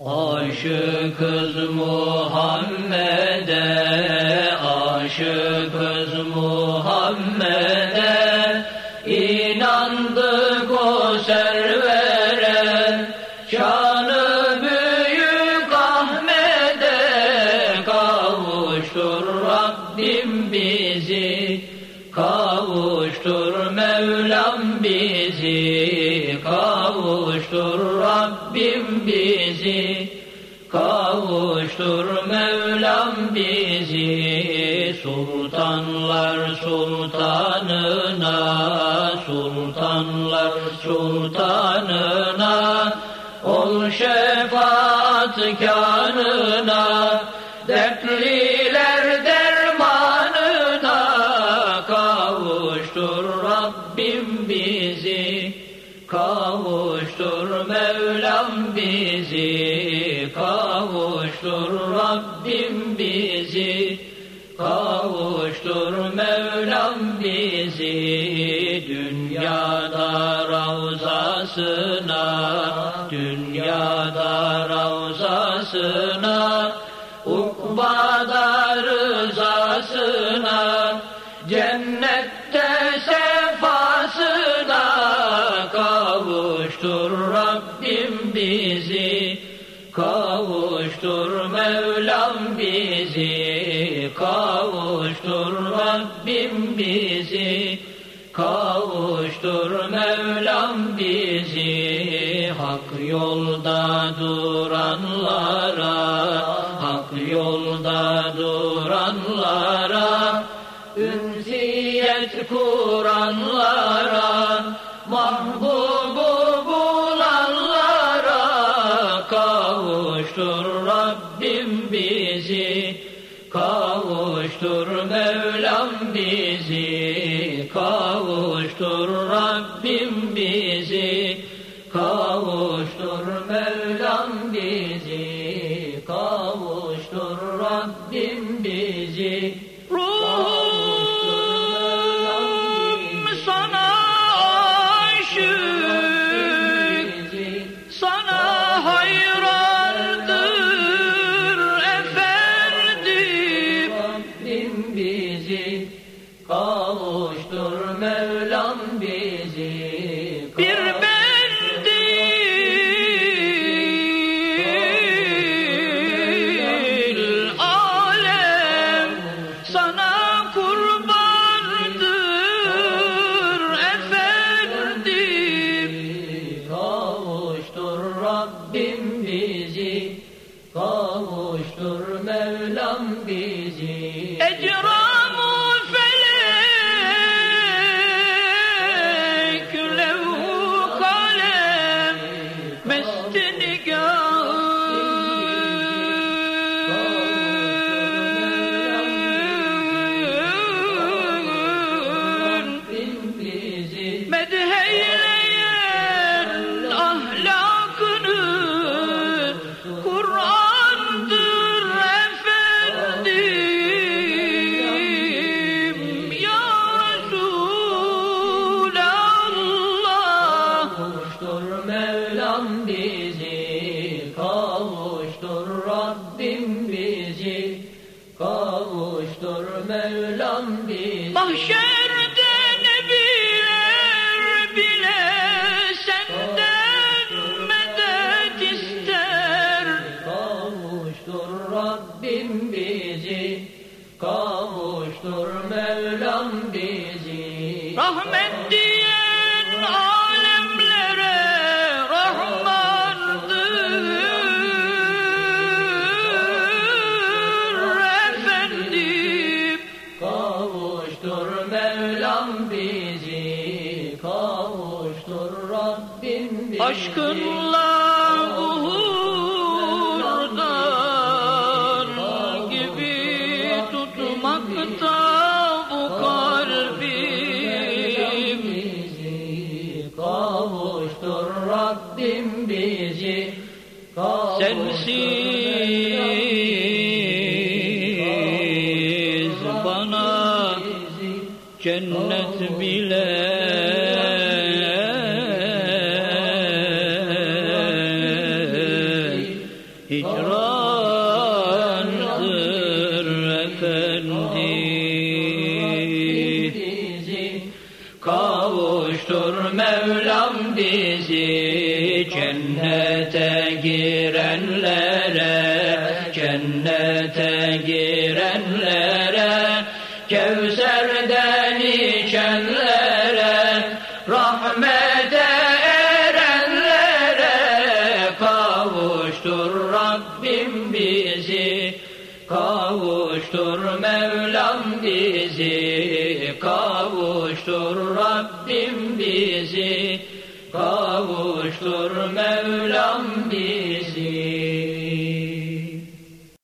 Aşıkız Muhammed'e, aşıkız Muhammed'e, inandık o servere, şanı büyük Ahmet'e, kavuştur Rabbim bizi, kavuştur Mevlam bizi, kavuştur Rabbim bizi, kavuştur Mevlam bizi, sultanlar sultanına, sultanlar sultanına, ol şefaat kanına, dertliler dermanına, kavuştur Rabbim bizi, kavuştur Mevlam bizi, kavuştur Rabbim bizi, kavuştur Mevlam bizi, dünyada ravzasına, dünyada ravzasına, ukbada kavuştur Rabbim bizi, kavuştur Mevlam bizi, kavuştur Rabbim bizi, kavuştur Mevlam bizi, hak yolda duranlara, hak yolda duranlara, ünsiyet kuranlara, mahbubu kavuştur Rabbim bizi, kavuştur Mevlam bizi, kavuştur Rabbim bizi, Mevlam Aşkınla uhurdan gibi tutmakta bu kalbim. Kavuştur Rabbim bizi Sensiz bana cennet bile bizi Kavuştur Mevlam bizi cennete girenlere, cennete girenlere, kavuştur Rabbim bizi. Kavuştur Mevlam bizi.